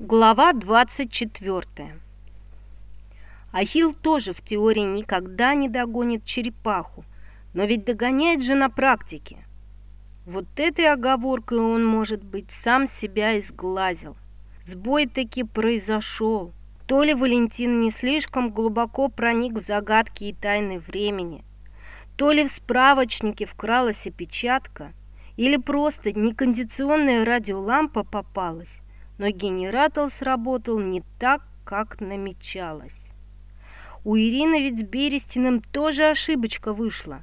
Глава 24. Ахилл тоже в теории никогда не догонит черепаху, но ведь догоняет же на практике. Вот этой оговоркой он, может быть, сам себя изглазил. Сбой таки произошел. То ли Валентин не слишком глубоко проник в загадки и тайны времени, то ли в справочнике вкралась опечатка, или просто некондиционная радиолампа попалась но генератор сработал не так, как намечалось. У Ирины ведь с Берестиным тоже ошибочка вышла,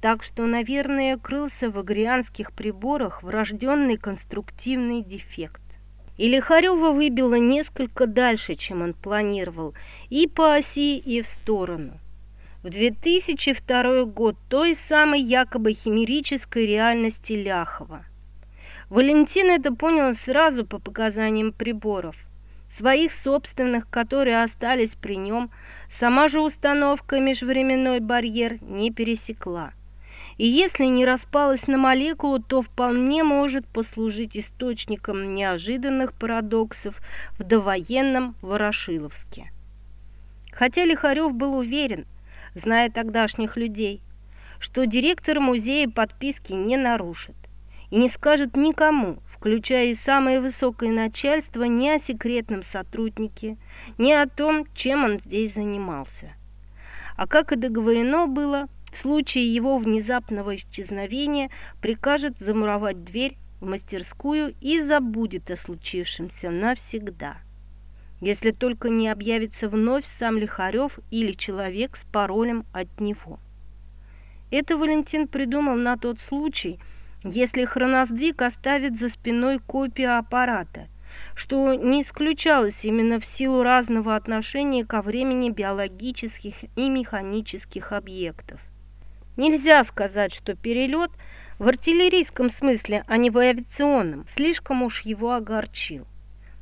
так что, наверное, крылся в агрианских приборах врожденный конструктивный дефект. И Лихарева выбило несколько дальше, чем он планировал, и по оси, и в сторону. В 2002 год той самой якобы химерической реальности Ляхова. Валентин это понял сразу по показаниям приборов. Своих собственных, которые остались при нем, сама же установка межвременной барьер не пересекла. И если не распалась на молекулу, то вполне может послужить источником неожиданных парадоксов в довоенном Ворошиловске. Хотя Лихарев был уверен, зная тогдашних людей, что директор музея подписки не нарушит и не скажет никому, включая и самое высокое начальство, ни о секретном сотруднике, ни о том, чем он здесь занимался. А как и договорено было, в случае его внезапного исчезновения прикажет замуровать дверь в мастерскую и забудет о случившемся навсегда. Если только не объявится вновь сам Лихарев или человек с паролем от него. Это Валентин придумал на тот случай – если хроносдвиг оставит за спиной копию аппарата, что не исключалось именно в силу разного отношения ко времени биологических и механических объектов. Нельзя сказать, что перелет в артиллерийском смысле, а не в авиационном, слишком уж его огорчил.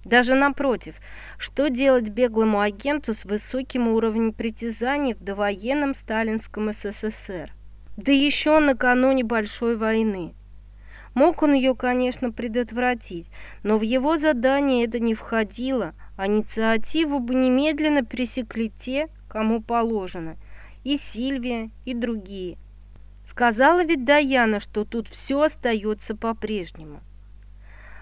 Даже напротив, что делать беглому агенту с высоким уровнем притязаний в довоенном сталинском СССР? Да еще накануне Большой войны. Мог он ее, конечно, предотвратить, но в его задание это не входило, а инициативу бы немедленно пресекли те, кому положено, и Сильвия, и другие. Сказала ведь Даяна, что тут все остается по-прежнему.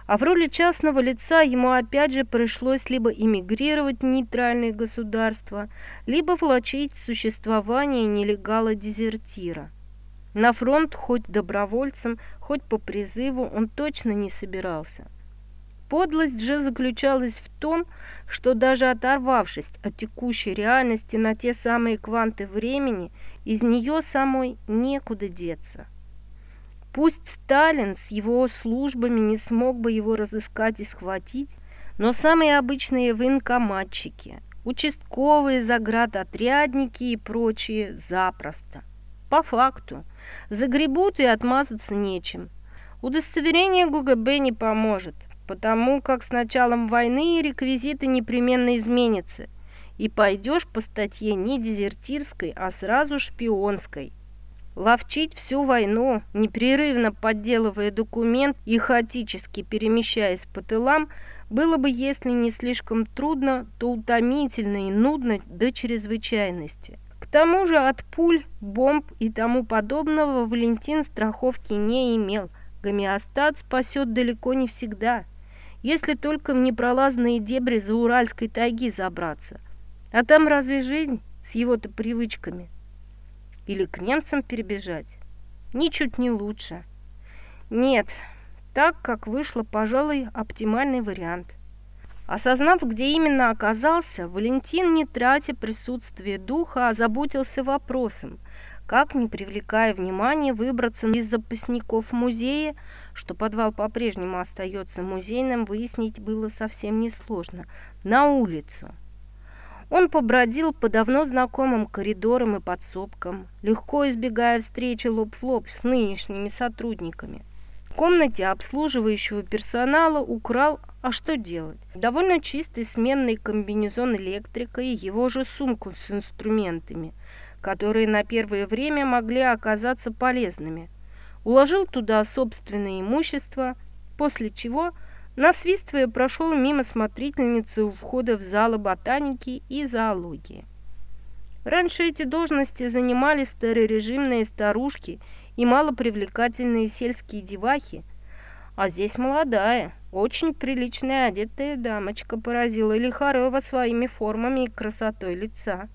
А в роли частного лица ему опять же пришлось либо эмигрировать в нейтральные государства, либо влачить существование нелегала-дезертира. На фронт хоть добровольцем, хоть по призыву он точно не собирался. Подлость же заключалась в том, что даже оторвавшись от текущей реальности на те самые кванты времени, из нее самой некуда деться. Пусть Сталин с его службами не смог бы его разыскать и схватить, но самые обычные военкоматчики, участковые заградотрядники и прочие запросто. По факту – Загребут и отмазаться нечем. Удостоверение ГУГБ не поможет, потому как с началом войны реквизиты непременно изменятся, и пойдешь по статье не дезертирской, а сразу шпионской. Ловчить всю войну, непрерывно подделывая документ и хаотически перемещаясь по тылам, было бы, если не слишком трудно, то утомительно и нудно до чрезвычайности тому же от пуль, бомб и тому подобного Валентин страховки не имел. Гомеостат спасет далеко не всегда, если только в непролазные дебри за Уральской тайги забраться. А там разве жизнь с его-то привычками? Или к немцам перебежать? Ничуть не лучше. Нет, так как вышло, пожалуй, оптимальный вариант – Осознав, где именно оказался, Валентин, не тратя присутствие духа, озаботился вопросом, как, не привлекая внимания, выбраться из запасников музея, что подвал по-прежнему остается музейным, выяснить было совсем несложно, на улицу. Он побродил по давно знакомым коридорам и подсобкам, легко избегая встречи лоб в лоб с нынешними сотрудниками. В комнате обслуживающего персонала украл а что делать? Довольно чистый сменный комбинезон электрика и его же сумку с инструментами, которые на первое время могли оказаться полезными. Уложил туда собственное имущество, после чего насвистывая, прошел мимо смотрительницы у входа в залы ботаники и зоологии. Раньше эти должности занимали старорежимные старушки и малопривлекательные сельские девахи, а здесь молодая, очень приличная одетая дамочка поразила Лихарева своими формами и красотой лица.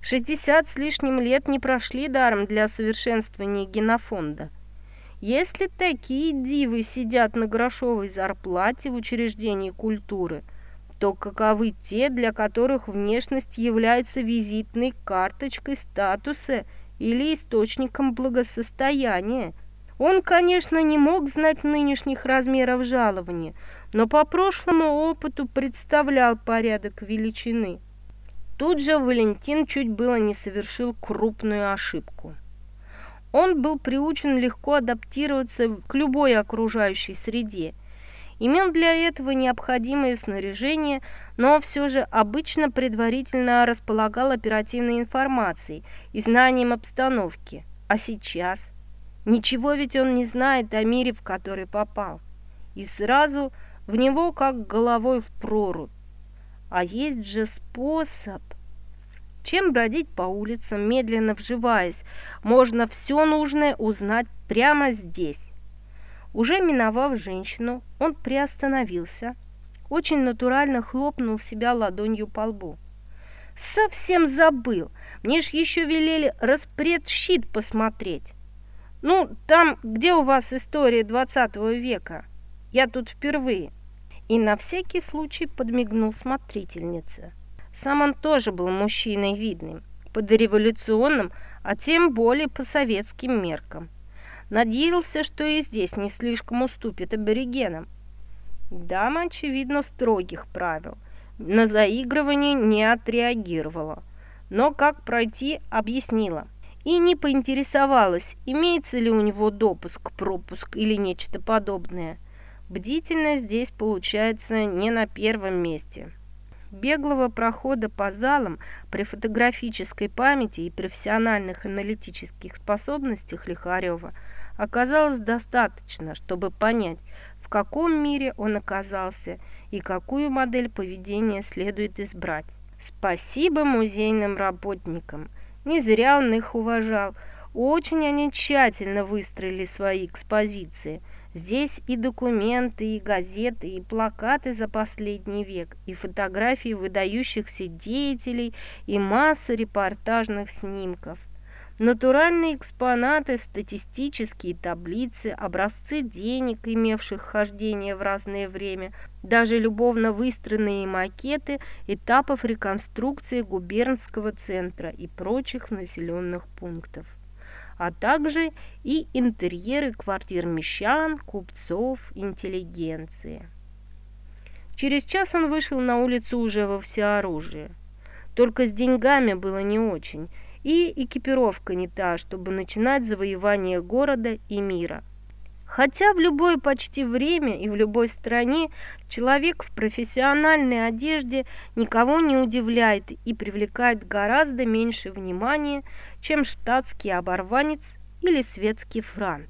Шестьдесят с лишним лет не прошли даром для совершенствования генофонда. Если такие дивы сидят на грошовой зарплате в учреждении культуры, то каковы те, для которых внешность является визитной карточкой статуса или источником благосостояния? Он, конечно, не мог знать нынешних размеров жалования, но по прошлому опыту представлял порядок величины. Тут же Валентин чуть было не совершил крупную ошибку. Он был приучен легко адаптироваться к любой окружающей среде, имел для этого необходимое снаряжение, но все же обычно предварительно располагал оперативной информацией и знанием обстановки. А сейчас? Ничего ведь он не знает о мире, в который попал. И сразу в него как головой в прорубь. А есть же способ. Чем бродить по улицам, медленно вживаясь, можно все нужное узнать прямо здесь. Уже миновав женщину, он приостановился, очень натурально хлопнул себя ладонью по лбу. «Совсем забыл! Мне ж еще велели распредщит посмотреть!» Ну, там, где у вас история 20 века? Я тут впервые. И на всякий случай подмигнул смотрительнице. Сам он тоже был мужчиной видным, по дореволюционным, а тем более по советским меркам. Надеялся, что и здесь не слишком уступит аборигенам. Дама, очевидно, строгих правил. На заигрывание не отреагировала. Но как пройти, объяснила и не поинтересовалась, имеется ли у него допуск, пропуск или нечто подобное. Бдительность здесь получается не на первом месте. Беглого прохода по залам при фотографической памяти и профессиональных аналитических способностях Лихарева оказалось достаточно, чтобы понять, в каком мире он оказался и какую модель поведения следует избрать. Спасибо музейным работникам – не зря он их уважал. Очень они тщательно выстроили свои экспозиции. Здесь и документы, и газеты, и плакаты за последний век, и фотографии выдающихся деятелей, и масса репортажных снимков – Натуральные экспонаты, статистические таблицы, образцы денег, имевших хождение в разное время, даже любовно выстроенные макеты этапов реконструкции губернского центра и прочих населенных пунктов а также и интерьеры квартир мещан, купцов, интеллигенции. Через час он вышел на улицу уже во всеоружие. Только с деньгами было не очень – и экипировка не та, чтобы начинать завоевание города и мира. Хотя в любое почти время и в любой стране человек в профессиональной одежде никого не удивляет и привлекает гораздо меньше внимания, чем штатский оборванец или светский франт.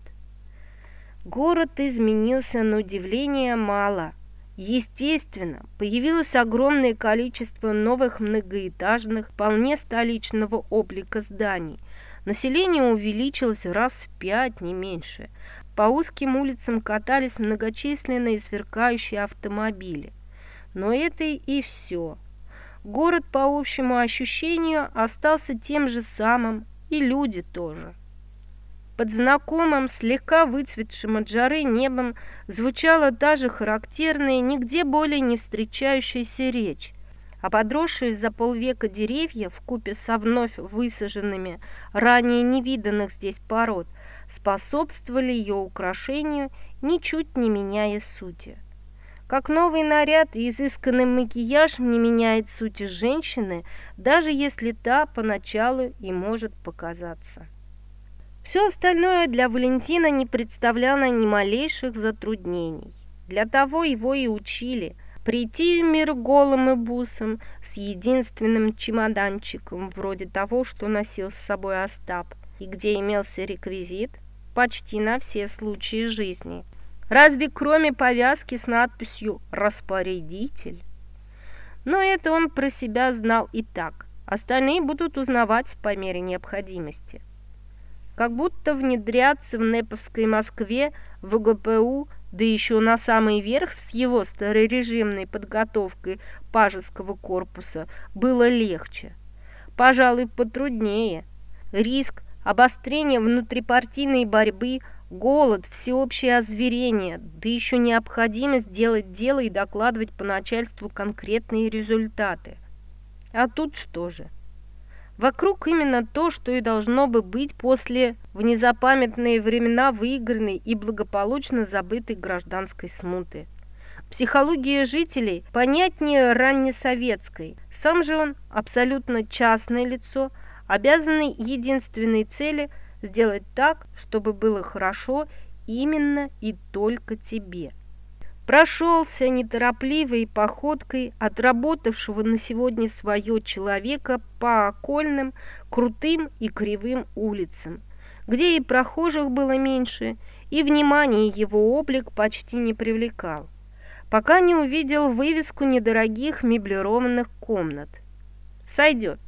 Город изменился на удивление мало – Естественно, появилось огромное количество новых многоэтажных, вполне столичного облика зданий. Население увеличилось раз в пять, не меньше. По узким улицам катались многочисленные сверкающие автомобили. Но это и все. Город, по общему ощущению, остался тем же самым, и люди тоже. Под знакомым, слегка выцветшим от жары небом звучала та же характерная, нигде более не встречающаяся речь. А подросшие за полвека деревья в купе со вновь высаженными, ранее невиданных здесь пород, способствовали ее украшению, ничуть не меняя сути. Как новый наряд и изысканный макияж не меняет сути женщины, даже если та поначалу и может показаться. Все остальное для Валентина не представляло ни малейших затруднений. Для того его и учили – прийти в мир голым и бусом, с единственным чемоданчиком, вроде того, что носил с собой Остап, и где имелся реквизит почти на все случаи жизни. Разве кроме повязки с надписью «Распорядитель»? Но это он про себя знал и так. Остальные будут узнавать по мере необходимости. Как будто внедряться в Неповской Москве в ГПУ, да еще на самый верх с его старорежимной подготовкой пажеского корпуса, было легче. Пожалуй, потруднее. Риск обострения внутрипартийной борьбы, голод, всеобщее озверение, да еще необходимость делать дело и докладывать по начальству конкретные результаты. А тут что же? Вокруг именно то, что и должно бы быть после в незапамятные времена выигранной и благополучно забытой гражданской смуты. Психология жителей понятнее раннесоветской. Сам же он абсолютно частное лицо, обязанный единственной цели сделать так, чтобы было хорошо именно и только тебе прошелся неторопливой походкой отработавшего на сегодня свое человека по окольным, крутым и кривым улицам, где и прохожих было меньше, и внимание его облик почти не привлекал, пока не увидел вывеску недорогих меблированных комнат. «Сойдет»,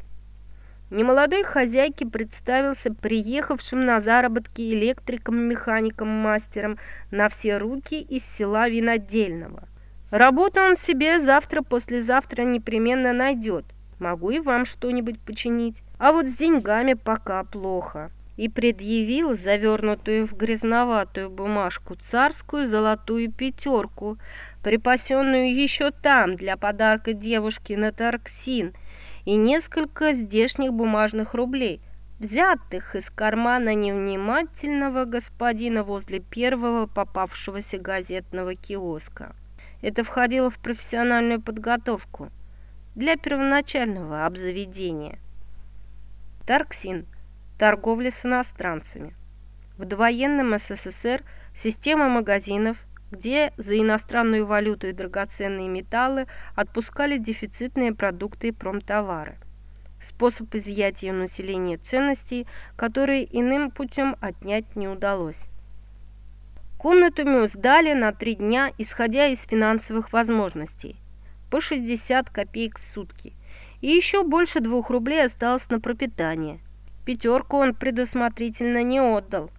Немолодой хозяйке представился приехавшим на заработки электриком-механиком-мастером на все руки из села Винодельного. Работу он себе завтра-послезавтра непременно найдет. Могу и вам что-нибудь починить. А вот с деньгами пока плохо. И предъявил завернутую в грязноватую бумажку царскую золотую пятерку, припасенную еще там для подарка девушке на торксин – и несколько здешних бумажных рублей, взятых из кармана невнимательного господина возле первого попавшегося газетного киоска. Это входило в профессиональную подготовку для первоначального обзаведения. Тарксин – торговля с иностранцами. В довоенном СССР система магазинов – где за иностранную валюту и драгоценные металлы отпускали дефицитные продукты и промтовары. Способ изъятия у населения ценностей, которые иным путем отнять не удалось. Комнату мы сдали на три дня, исходя из финансовых возможностей. По 60 копеек в сутки. И еще больше двух рублей осталось на пропитание. Пятерку он предусмотрительно не отдал,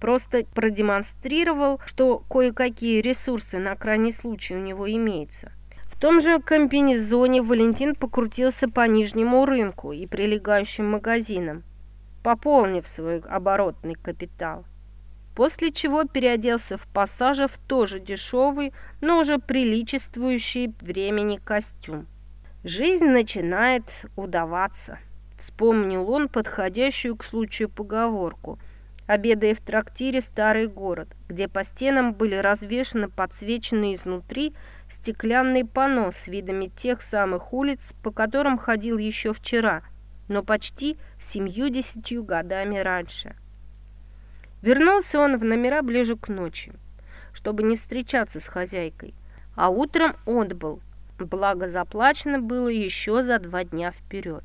Просто продемонстрировал, что кое-какие ресурсы на крайний случай у него имеются. В том же комбинезоне Валентин покрутился по нижнему рынку и прилегающим магазинам, пополнив свой оборотный капитал. После чего переоделся в пассаже в тоже дешевый, но уже приличествующий времени костюм. Жизнь начинает удаваться. Вспомнил он подходящую к случаю поговорку – обедая в трактире «Старый город», где по стенам были развешаны подсвеченные изнутри стеклянные панно с видами тех самых улиц, по которым ходил еще вчера, но почти семью-десятью годами раньше. Вернулся он в номера ближе к ночи, чтобы не встречаться с хозяйкой, а утром отбыл, благо заплачено было еще за два дня вперед.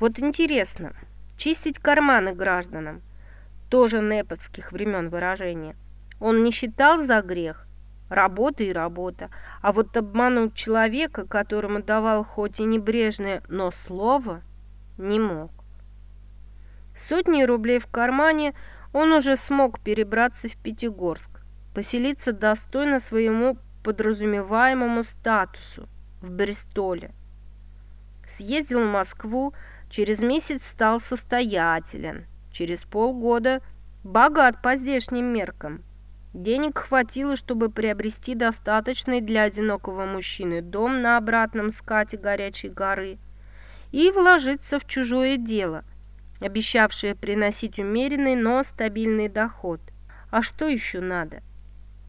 Вот интересно, чистить карманы гражданам – тоже неповских времен выражения. Он не считал за грех, работа и работа, а вот обмануть человека, которому давал хоть и небрежное, но слово, не мог. Сотни рублей в кармане он уже смог перебраться в Пятигорск, поселиться достойно своему подразумеваемому статусу в Бристоле. Съездил в Москву, через месяц стал состоятелен – Через полгода богат по здешним меркам. Денег хватило, чтобы приобрести достаточный для одинокого мужчины дом на обратном скате горячей горы и вложиться в чужое дело, обещавшее приносить умеренный, но стабильный доход. А что еще надо?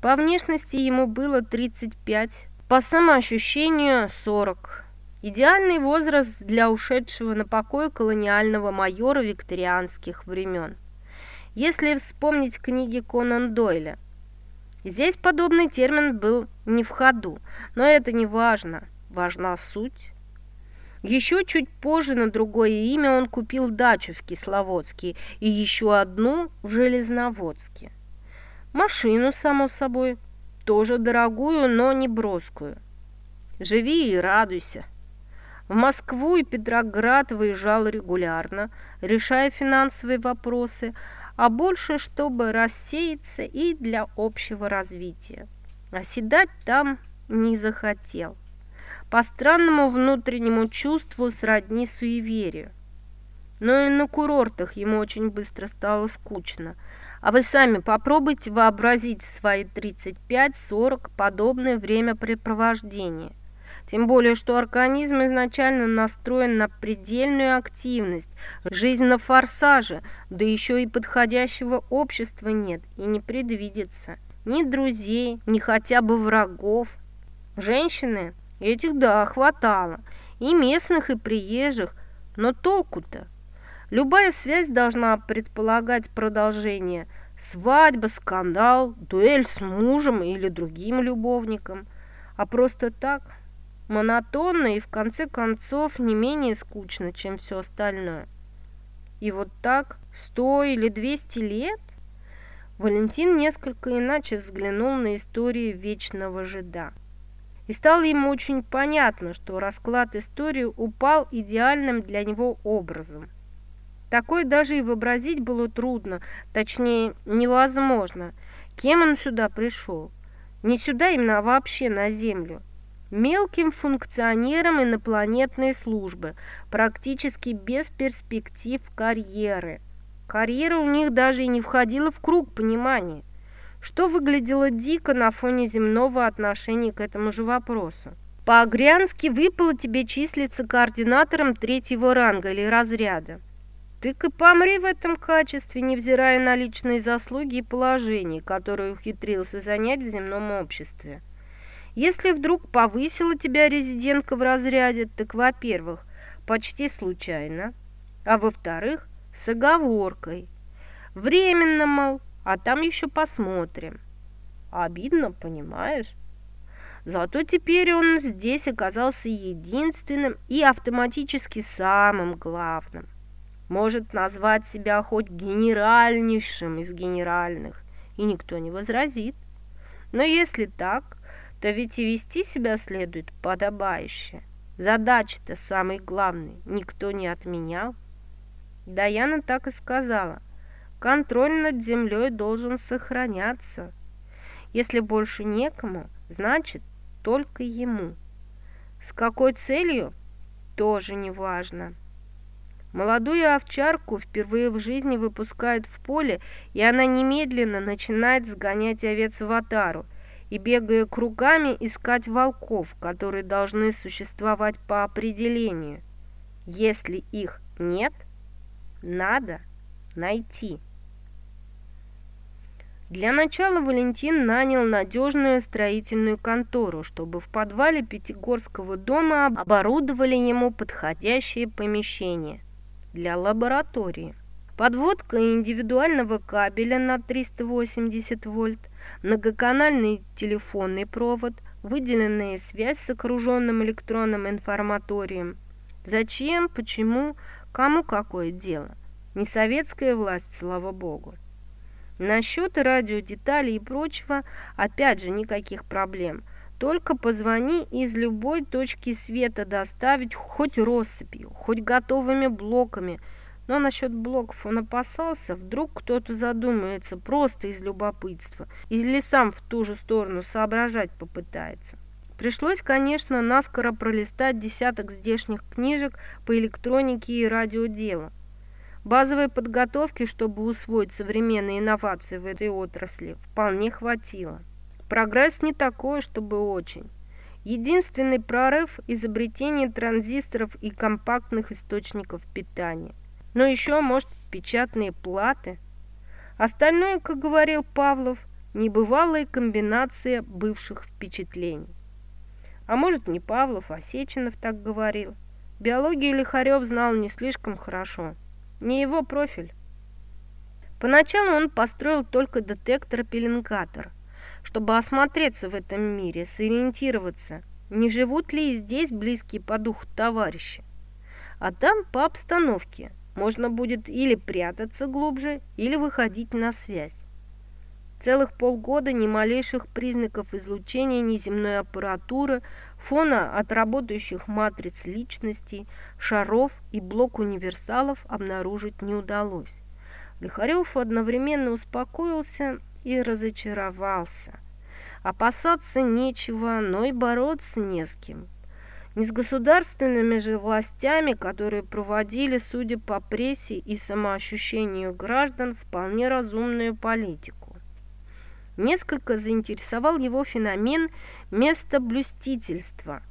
По внешности ему было 35, по самоощущению 40. Идеальный возраст для ушедшего на покой колониального майора викторианских времен. Если вспомнить книги Конан Дойля. Здесь подобный термин был не в ходу, но это не важно, важна суть. Еще чуть позже на другое имя он купил дачу в Кисловодске и еще одну в Железноводске. Машину, само собой, тоже дорогую, но не броскую. Живи и радуйся. В Москву и Петроград выезжал регулярно, решая финансовые вопросы, а больше, чтобы рассеяться и для общего развития. Оседать там не захотел. По странному внутреннему чувству сродни суеверию. Но и на курортах ему очень быстро стало скучно. А вы сами попробуйте вообразить в свои 35-40 подобное времяпрепровождение. Тем более, что организм изначально настроен на предельную активность, жизнь на форсаже, да еще и подходящего общества нет и не предвидится. Ни друзей, ни хотя бы врагов. Женщины, этих да, хватало, и местных, и приезжих, но толку-то? Любая связь должна предполагать продолжение. Свадьба, скандал, дуэль с мужем или другим любовником. А просто так монотонно и в конце концов не менее скучно, чем все остальное. И вот так сто или двести лет Валентин несколько иначе взглянул на историю вечного жида. И стало ему очень понятно, что расклад истории упал идеальным для него образом. Такое даже и вообразить было трудно, точнее, невозможно. Кем он сюда пришел? Не сюда именно, а вообще на Землю – мелким функционером инопланетной службы, практически без перспектив карьеры. Карьера у них даже и не входила в круг понимания, что выглядело дико на фоне земного отношения к этому же вопросу. По-агрянски выпало тебе числиться координатором третьего ранга или разряда. Ты-ка помри в этом качестве, невзирая на личные заслуги и положение, которое ухитрился занять в земном обществе. Если вдруг повысила тебя резидентка в разряде, так, во-первых, почти случайно, а во-вторых, с оговоркой. Временно, мол, а там еще посмотрим. Обидно, понимаешь? Зато теперь он здесь оказался единственным и автоматически самым главным. Может назвать себя хоть генеральнейшим из генеральных, и никто не возразит. Но если так, то ведь и вести себя следует подобающе. Задача-то самый главный никто не отменял. Даяна так и сказала. Контроль над землей должен сохраняться. Если больше некому, значит, только ему. С какой целью? Тоже не важно. Молодую овчарку впервые в жизни выпускают в поле, и она немедленно начинает сгонять овец в отару – и, бегая кругами, искать волков, которые должны существовать по определению. Если их нет, надо найти. Для начала Валентин нанял надежную строительную контору, чтобы в подвале Пятигорского дома оборудовали ему подходящее помещение для лаборатории. Подводка индивидуального кабеля на 380 вольт, многоканальный телефонный провод, выделенная связь с окруженным электронным информаторием. Зачем, почему, кому какое дело? Не советская власть, слава богу. Насчет радиодеталей и прочего, опять же, никаких проблем. Только позвони из любой точки света доставить хоть россыпью, хоть готовыми блоками – но насчет блоков он опасался, вдруг кто-то задумается просто из любопытства, или сам в ту же сторону соображать попытается. Пришлось, конечно, наскоро пролистать десяток здешних книжек по электронике и радиоделу. Базовой подготовки, чтобы усвоить современные инновации в этой отрасли, вполне хватило. Прогресс не такой, чтобы очень. Единственный прорыв – изобретение транзисторов и компактных источников питания. Но еще, может, печатные платы. Остальное, как говорил Павлов, небывалая комбинация бывших впечатлений. А может, не Павлов, а Сеченов так говорил. Биологию Лихарев знал не слишком хорошо. Не его профиль. Поначалу он построил только детектор-пеленгатор, чтобы осмотреться в этом мире, сориентироваться, не живут ли здесь близкие по духу товарищи. А там по обстановке – можно будет или прятаться глубже, или выходить на связь. Целых полгода ни малейших признаков излучения неземной аппаратуры, фона от работающих матриц личностей, шаров и блок универсалов обнаружить не удалось. Лихарев одновременно успокоился и разочаровался. Опасаться нечего, но и бороться не с кем. Не с государственными же властями, которые проводили, судя по прессе и самоощущению граждан, вполне разумную политику. Несколько заинтересовал его феномен местоблюстительства.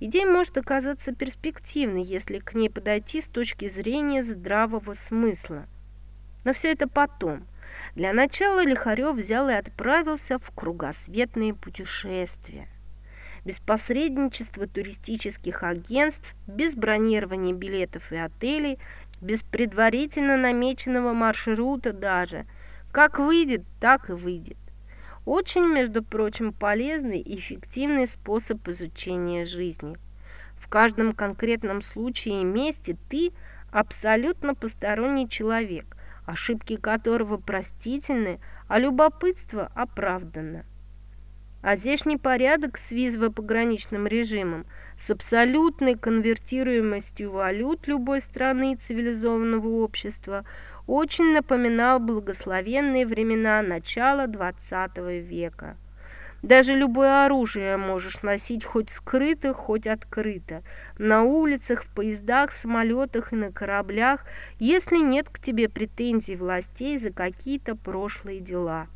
Идея может оказаться перспективной, если к ней подойти с точки зрения здравого смысла. Но все это потом. Для начала Лихарев взял и отправился в кругосветные путешествия. Без посредничества туристических агентств, без бронирования билетов и отелей, без предварительно намеченного маршрута даже. Как выйдет, так и выйдет. Очень, между прочим, полезный и эффективный способ изучения жизни. В каждом конкретном случае и месте ты абсолютно посторонний человек, ошибки которого простительны, а любопытство оправдано. А здешний порядок с визово-пограничным режимом, с абсолютной конвертируемостью валют любой страны цивилизованного общества, очень напоминал благословенные времена начала XX века. Даже любое оружие можешь носить хоть скрыто, хоть открыто, на улицах, в поездах, самолетах и на кораблях, если нет к тебе претензий властей за какие-то прошлые дела.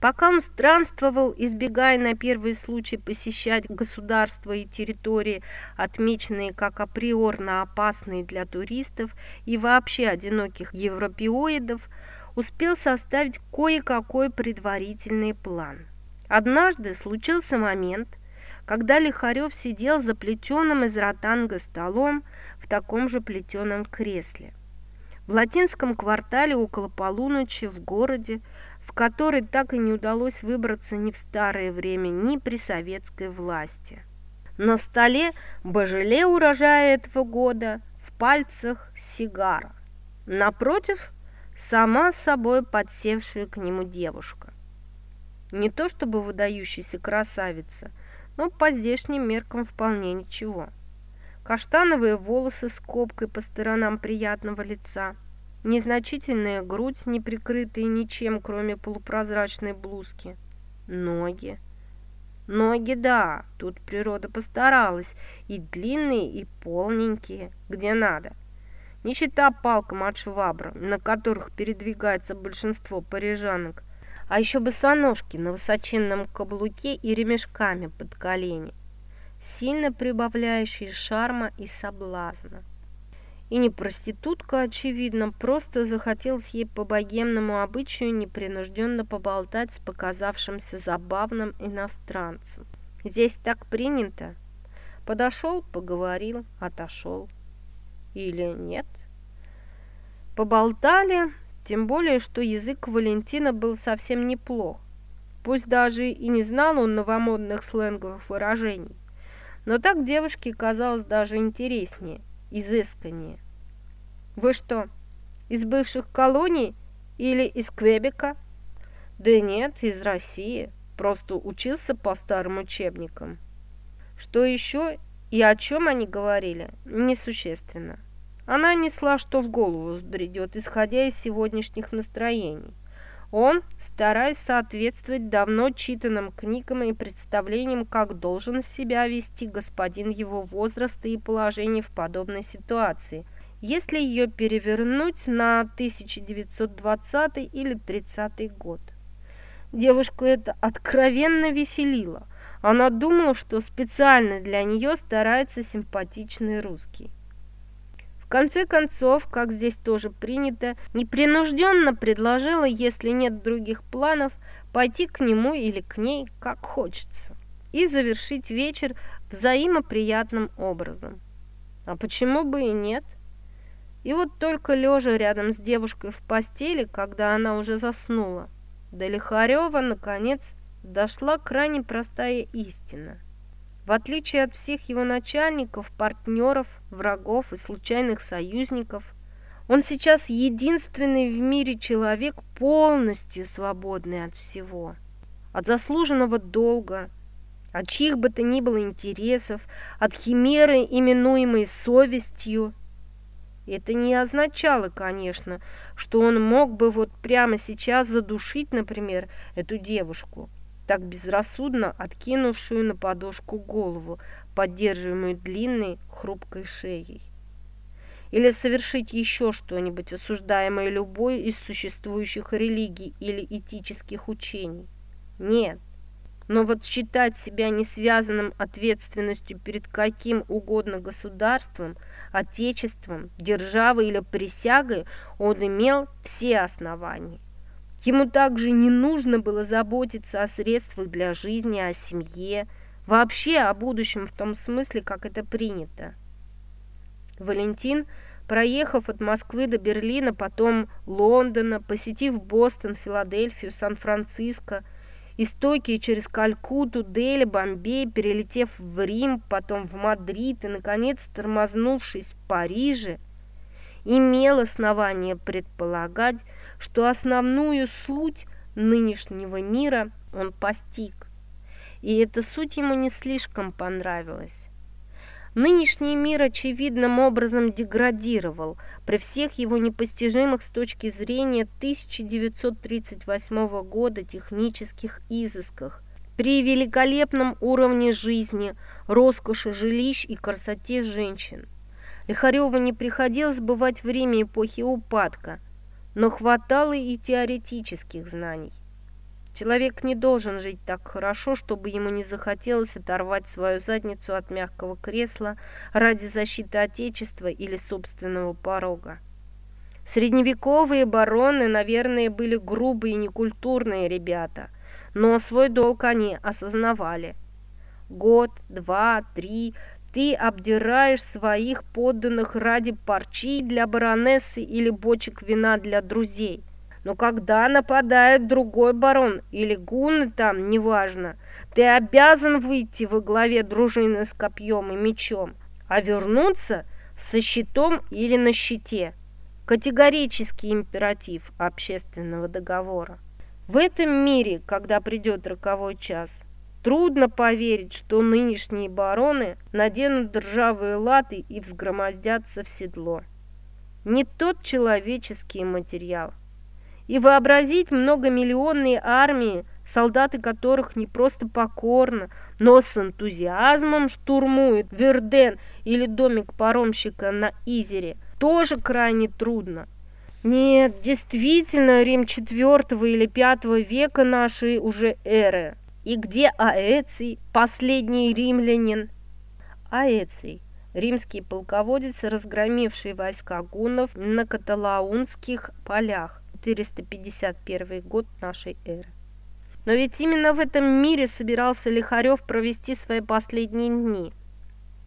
Пока он странствовал, избегая на первый случай посещать государства и территории, отмеченные как априорно опасные для туристов и вообще одиноких европеоидов, успел составить кое-какой предварительный план. Однажды случился момент, когда Лихарев сидел за плетеным из ротанга столом в таком же плетеном кресле. В латинском квартале около полуночи в городе, в который так и не удалось выбраться ни в старое время, ни при советской власти. На столе божеле урожая этого года, в пальцах сигара. Напротив, сама собой подсевшая к нему девушка. Не то чтобы выдающаяся красавица, но по здешним меркам вполне ничего. Каштановые волосы с копкой по сторонам приятного лица, незначительная грудь, не прикрытая ничем, кроме полупрозрачной блузки, ноги. Ноги, да, тут природа постаралась, и длинные, и полненькие, где надо. Не чита палкам от швабра, на которых передвигается большинство парижанок, а еще босоножки на высоченном каблуке и ремешками под колени, сильно прибавляющие шарма и соблазна. И не проститутка, очевидно, просто захотелось ей по богемному обычаю непринужденно поболтать с показавшимся забавным иностранцем. Здесь так принято. Подошел, поговорил, отошел. Или нет? Поболтали, тем более, что язык Валентина был совсем неплох. Пусть даже и не знал он новомодных сленговых выражений. Но так девушке казалось даже интереснее, изысканнее. «Вы что, из бывших колоний или из Квебека?» «Да нет, из России. Просто учился по старым учебникам». Что еще и о чем они говорили, несущественно. Она несла, что в голову взбредет, исходя из сегодняшних настроений. Он, стараясь соответствовать давно читанным книгам и представлениям, как должен себя вести господин его возраста и положения в подобной ситуации, если ее перевернуть на 1920 или 30 год. Девушку это откровенно веселило. Она думала, что специально для нее старается симпатичный русский конце концов, как здесь тоже принято, непринужденно предложила, если нет других планов, пойти к нему или к ней, как хочется, и завершить вечер взаимоприятным образом. А почему бы и нет? И вот только лежа рядом с девушкой в постели, когда она уже заснула, до Лихарева, наконец, дошла крайне простая истина – в отличие от всех его начальников, партнеров, врагов и случайных союзников, Он сейчас единственный в мире человек, полностью свободный от всего. От заслуженного долга, от чьих бы то ни было интересов, от химеры, именуемой совестью. Это не означало, конечно, что он мог бы вот прямо сейчас задушить, например, эту девушку, так безрассудно откинувшую на подушку голову, поддерживаемую длинной хрупкой шеей. Или совершить еще что-нибудь, осуждаемое любой из существующих религий или этических учений. Нет, но вот считать себя не связанным ответственностью перед каким угодно государством, отечеством, державой или присягой он имел все основания. Ему также не нужно было заботиться о средствах для жизни, о семье, вообще о будущем в том смысле, как это принято. Валентин, проехав от Москвы до Берлина, потом Лондона, посетив Бостон, Филадельфию, Сан-Франциско – из Токио через Калькутту, Дели, Бомбей, перелетев в Рим, потом в Мадрид и, наконец, тормознувшись в Париже, имел основание предполагать, что основную суть нынешнего мира он постиг. И эта суть ему не слишком понравилась. Нынешний мир очевидным образом деградировал при всех его непостижимых с точки зрения 1938 года технических изысках, при великолепном уровне жизни, роскоши жилищ и красоте женщин. Лихареву не приходилось бывать в Риме эпохи упадка, но хватало и теоретических знаний. Человек не должен жить так хорошо, чтобы ему не захотелось оторвать свою задницу от мягкого кресла ради защиты Отечества или собственного порога. Средневековые бароны, наверное, были грубые и некультурные ребята, но свой долг они осознавали. Год, два, три ты обдираешь своих подданных ради парчи для баронессы или бочек вина для друзей. Но когда нападает другой барон или гунны там, неважно, ты обязан выйти во главе дружины с копьем и мечом, а вернуться со щитом или на щите. Категорический императив общественного договора. В этом мире, когда придет роковой час, трудно поверить, что нынешние бароны наденут ржавые латы и взгромоздятся в седло. Не тот человеческий материал и вообразить многомиллионные армии, солдаты которых не просто покорно, но с энтузиазмом штурмуют Верден или домик паромщика на Изере, тоже крайне трудно. Нет, действительно, Рим IV или V века нашей уже эры. И где Аэций, последний римлянин? Аэций, римский полководец, разгромивший войска гуннов на каталаунских полях. 451 год нашей эры. Но ведь именно в этом мире собирался Лихарев провести свои последние дни.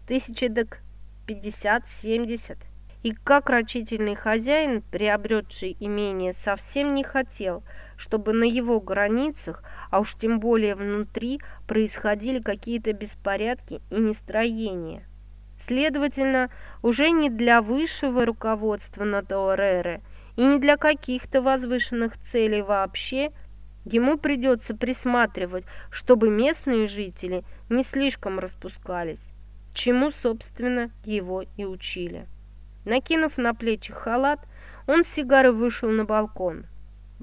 Тысячи так 50-70. И как рачительный хозяин, приобретший имение, совсем не хотел, чтобы на его границах, а уж тем более внутри, происходили какие-то беспорядки и нестроения. Следовательно, уже не для высшего руководства на Таорере – и не для каких-то возвышенных целей вообще, ему придется присматривать, чтобы местные жители не слишком распускались, чему, собственно, его и учили. Накинув на плечи халат, он с сигарой вышел на балкон.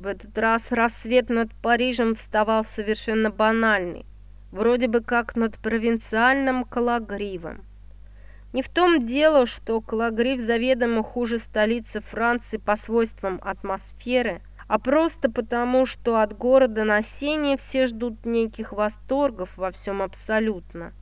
В этот раз рассвет над Парижем вставал совершенно банальный, вроде бы как над провинциальным Калагривом. Не в том дело, что Калагрив заведомо хуже столицы Франции по свойствам атмосферы, а просто потому, что от города на Сене все ждут неких восторгов во всем абсолютно.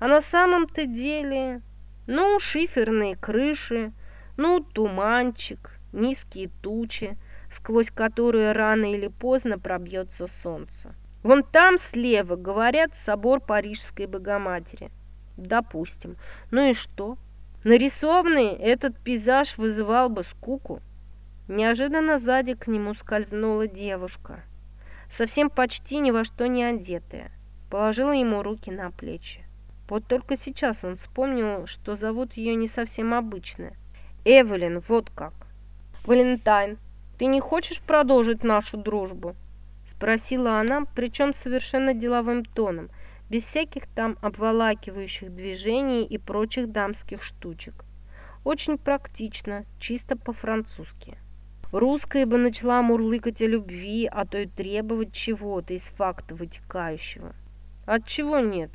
А на самом-то деле, ну, шиферные крыши, ну, туманчик, низкие тучи, сквозь которые рано или поздно пробьется солнце. Вон там слева, говорят, собор Парижской Богоматери – Допустим. Ну и что? Нарисованный этот пейзаж вызывал бы скуку. Неожиданно сзади к нему скользнула девушка, совсем почти ни во что не одетая. Положила ему руки на плечи. Вот только сейчас он вспомнил, что зовут ее не совсем обычно. Эвелин, вот как. «Валентайн, ты не хочешь продолжить нашу дружбу?» Спросила она, причем совершенно деловым тоном, без всяких там обволакивающих движений и прочих дамских штучек. Очень практично, чисто по-французски. Русская бы начала мурлыкать о любви, а то и требовать чего-то из факта вытекающего. От чего нет?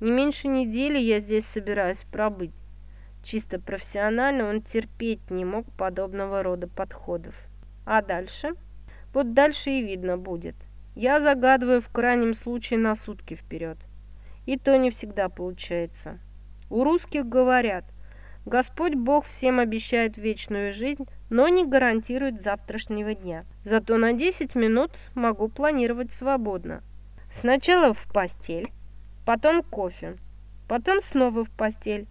Не меньше недели я здесь собираюсь пробыть. Чисто профессионально он терпеть не мог подобного рода подходов. А дальше? Вот дальше и видно будет. Я загадываю в крайнем случае на сутки вперед. И то не всегда получается. У русских говорят, Господь Бог всем обещает вечную жизнь, но не гарантирует завтрашнего дня. Зато на 10 минут могу планировать свободно. Сначала в постель, потом кофе, потом снова в постель.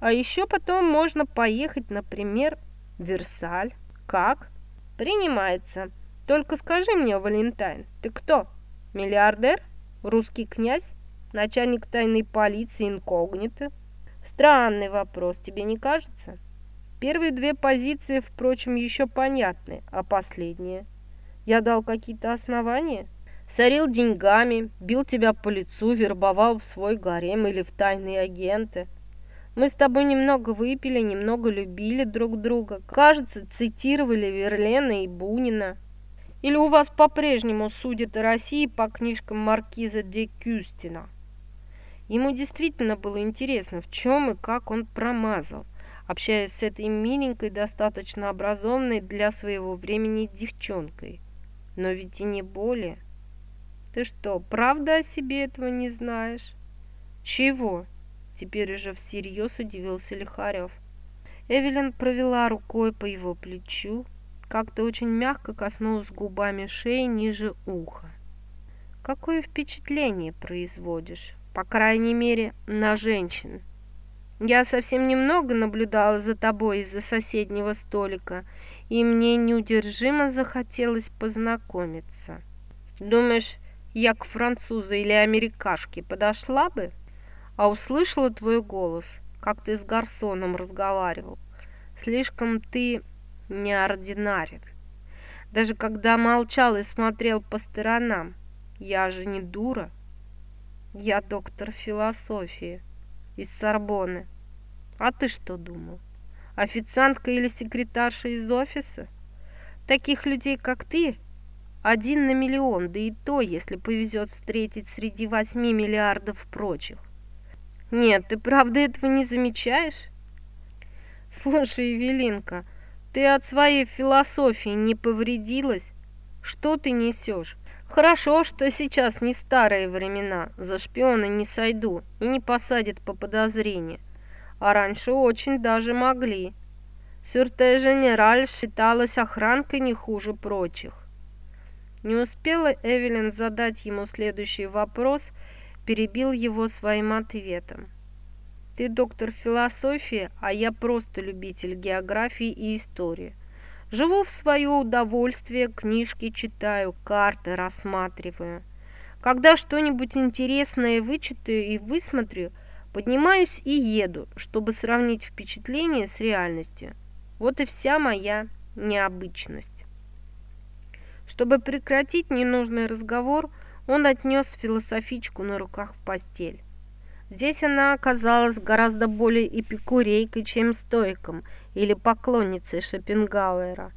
А еще потом можно поехать, например, в Версаль. Как? Принимается. Только скажи мне, Валентайн, ты кто? Миллиардер? Русский князь? Начальник тайной полиции инкогнито? Странный вопрос, тебе не кажется? Первые две позиции, впрочем, еще понятны, а последние? Я дал какие-то основания? Сорил деньгами, бил тебя по лицу, вербовал в свой гарем или в тайные агенты. Мы с тобой немного выпили, немного любили друг друга. Кажется, цитировали Верлена и Бунина. Или у вас по-прежнему судят о России по книжкам маркиза де Кюстина? Ему действительно было интересно, в чем и как он промазал общаясь с этой миленькой, достаточно образованной для своего времени девчонкой. Но ведь и не более. Ты что, правда о себе этого не знаешь? Чего? Теперь уже всерьез удивился Лихарев. Эвелин провела рукой по его плечу, как-то очень мягко коснулась губами шеи ниже уха. Какое впечатление производишь, по крайней мере, на женщин? Я совсем немного наблюдала за тобой из-за соседнего столика, и мне неудержимо захотелось познакомиться. Думаешь, я к французу или америкашке подошла бы? А услышала твой голос, как ты с гарсоном разговаривал. Слишком ты неординарен. Даже когда молчал и смотрел по сторонам, я же не дура. Я доктор философии из Сорбонны. А ты что думал? Официантка или секретарша из офиса? Таких людей, как ты, один на миллион, да и то, если повезет встретить среди восьми миллиардов прочих. Нет, ты правда этого не замечаешь? Слушай, Евелинка, ты от своей философии не повредилась? Что ты несешь? Хорошо, что сейчас не старые времена, за шпиона не сойду и не посадят по подозрению. А раньше очень даже могли. Сюрте Женераль считалась охранкой не хуже прочих. Не успела Эвелин задать ему следующий вопрос, перебил его своим ответом. «Ты доктор философии, а я просто любитель географии и истории. Живу в свое удовольствие, книжки читаю, карты рассматриваю. Когда что-нибудь интересное вычитаю и высмотрю, поднимаюсь и еду, чтобы сравнить впечатление с реальностью. Вот и вся моя необычность. Чтобы прекратить ненужный разговор, он отнес философичку на руках в постель. Здесь она оказалась гораздо более эпикурейкой, чем стойком или поклонницей Шопенгауэра.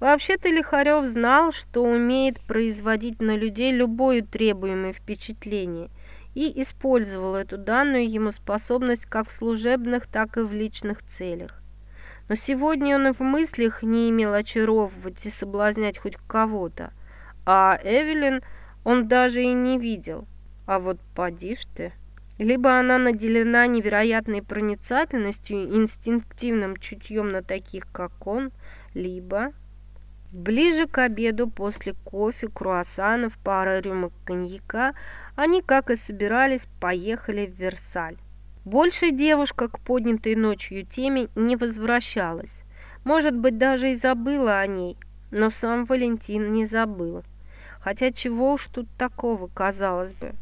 Вообще-то Лихарев знал, что умеет производить на людей любое требуемое впечатление и использовал эту данную ему способность как в служебных, так и в личных целях. Но сегодня он и в мыслях не имел очаровывать и соблазнять хоть кого-то, а Эвелин он даже и не видел. А вот поди ж ты... Либо она наделена невероятной проницательностью и инстинктивным чутьем на таких, как он, либо... Ближе к обеду, после кофе, круассанов, пары рюмок коньяка, они, как и собирались, поехали в Версаль. Больше девушка к поднятой ночью теме не возвращалась. Может быть, даже и забыла о ней, но сам Валентин не забыл. Хотя чего уж тут такого, казалось бы.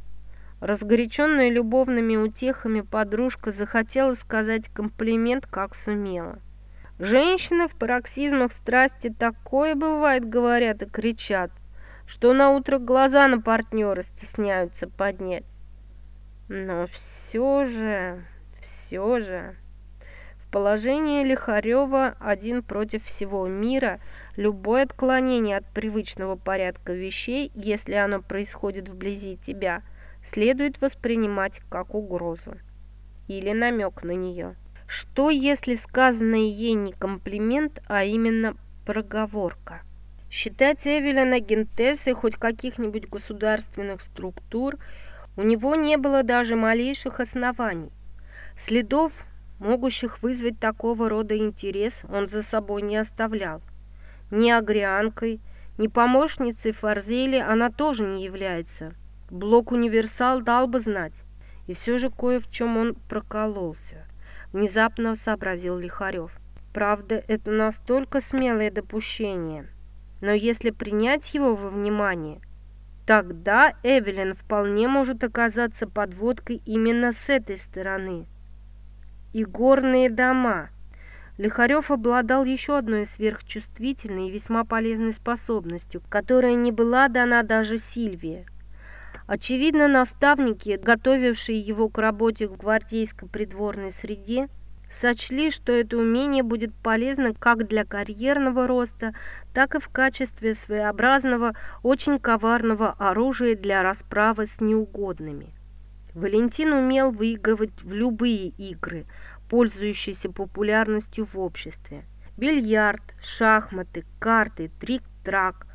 Разгоряченная любовными утехами подружка захотела сказать комплимент, как сумела. Женщины в пароксизмах страсти такое бывает, говорят и кричат, что на утро глаза на партнера стесняются поднять. Но все же, все же, в положении Лихарева один против всего мира любое отклонение от привычного порядка вещей, если оно происходит вблизи тебя, следует воспринимать как угрозу или намек на нее. Что, если сказанное ей не комплимент, а именно проговорка? Считать Эвелина гентессой хоть каких-нибудь государственных структур у него не было даже малейших оснований. Следов, могущих вызвать такого рода интерес, он за собой не оставлял. Ни агрианкой, ни помощницей Фарзели она тоже не является. Блок «Универсал» дал бы знать. И все же кое в чем он прокололся. Внезапно сообразил Лихарев. Правда, это настолько смелое допущение. Но если принять его во внимание, тогда Эвелин вполне может оказаться подводкой именно с этой стороны. И горные дома. Лихарев обладал еще одной сверхчувствительной и весьма полезной способностью, которая не была дана даже Сильвии – Очевидно, наставники, готовившие его к работе в гвардейской придворной среде, сочли, что это умение будет полезно как для карьерного роста, так и в качестве своеобразного, очень коварного оружия для расправы с неугодными. Валентин умел выигрывать в любые игры, пользующиеся популярностью в обществе. Бильярд, шахматы, карты, трик-трак,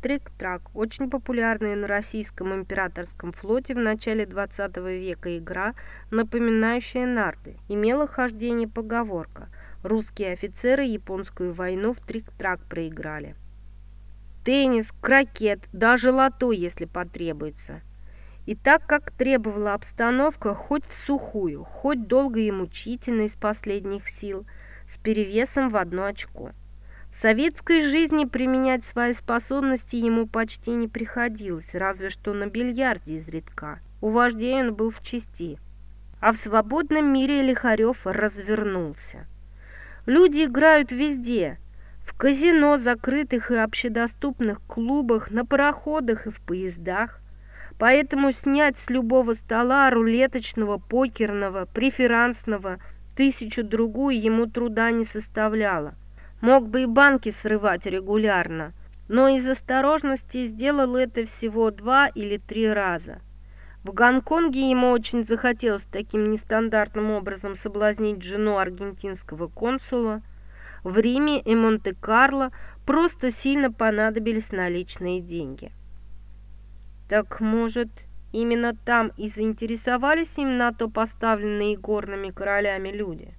Трик-трак – очень популярная на российском императорском флоте в начале 20 века игра, напоминающая нарды, имела хождение поговорка «Русские офицеры японскую войну в трик-трак проиграли». Теннис, крокет, даже лото, если потребуется. И так как требовала обстановка хоть в сухую, хоть долго и мучительно из последних сил, с перевесом в одно очко – в советской жизни применять свои способности ему почти не приходилось, разве что на бильярде изредка. У вождей он был в чести. А в свободном мире Лихарев развернулся. Люди играют везде. В казино, закрытых и общедоступных клубах, на пароходах и в поездах. Поэтому снять с любого стола рулеточного, покерного, преферансного тысячу-другую ему труда не составляло. Мог бы и банки срывать регулярно, но из осторожности сделал это всего два или три раза. В Гонконге ему очень захотелось таким нестандартным образом соблазнить жену аргентинского консула. В Риме и Монте-Карло просто сильно понадобились наличные деньги. Так, может, именно там и заинтересовались им на то поставленные горными королями люди?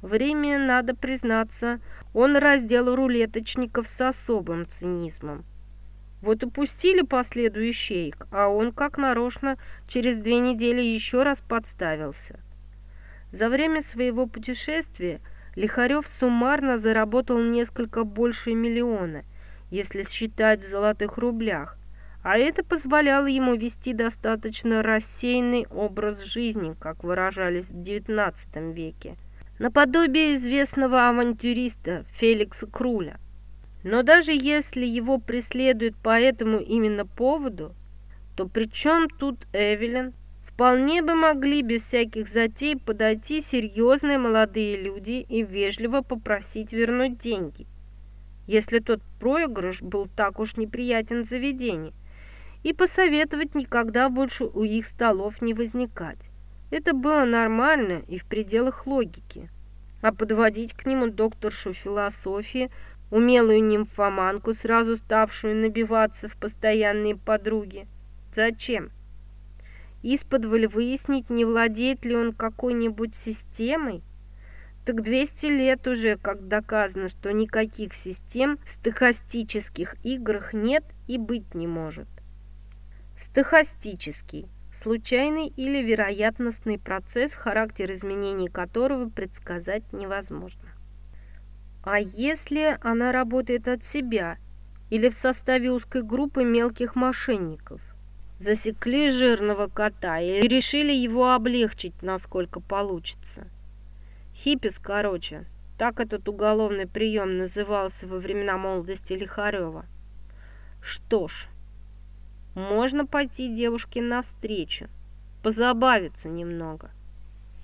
В Риме, надо признаться, он раздел рулеточников с особым цинизмом. Вот упустили последующий а он, как нарочно, через две недели еще раз подставился. За время своего путешествия Лихарев суммарно заработал несколько больше миллиона, если считать в золотых рублях, а это позволяло ему вести достаточно рассеянный образ жизни, как выражались в XIX веке наподобие известного авантюриста Феликса Круля. Но даже если его преследуют по этому именно поводу, то при чем тут Эвелин? Вполне бы могли без всяких затей подойти серьезные молодые люди и вежливо попросить вернуть деньги, если тот проигрыш был так уж неприятен заведению, и посоветовать никогда больше у их столов не возникать. Это было нормально и в пределах логики. А подводить к нему докторшу философии, умелую нимфоманку, сразу ставшую набиваться в постоянные подруги. Зачем? Исподволь выяснить, не владеет ли он какой-нибудь системой? Так 200 лет уже, как доказано, что никаких систем в стохастических играх нет и быть не может. Стохастический случайный или вероятностный процесс, характер изменений которого предсказать невозможно. А если она работает от себя или в составе узкой группы мелких мошенников? Засекли жирного кота и решили его облегчить, насколько получится. Хиппис, короче. Так этот уголовный прием назывался во времена молодости Лихарева. Что ж, можно пойти девушке навстречу, позабавиться немного.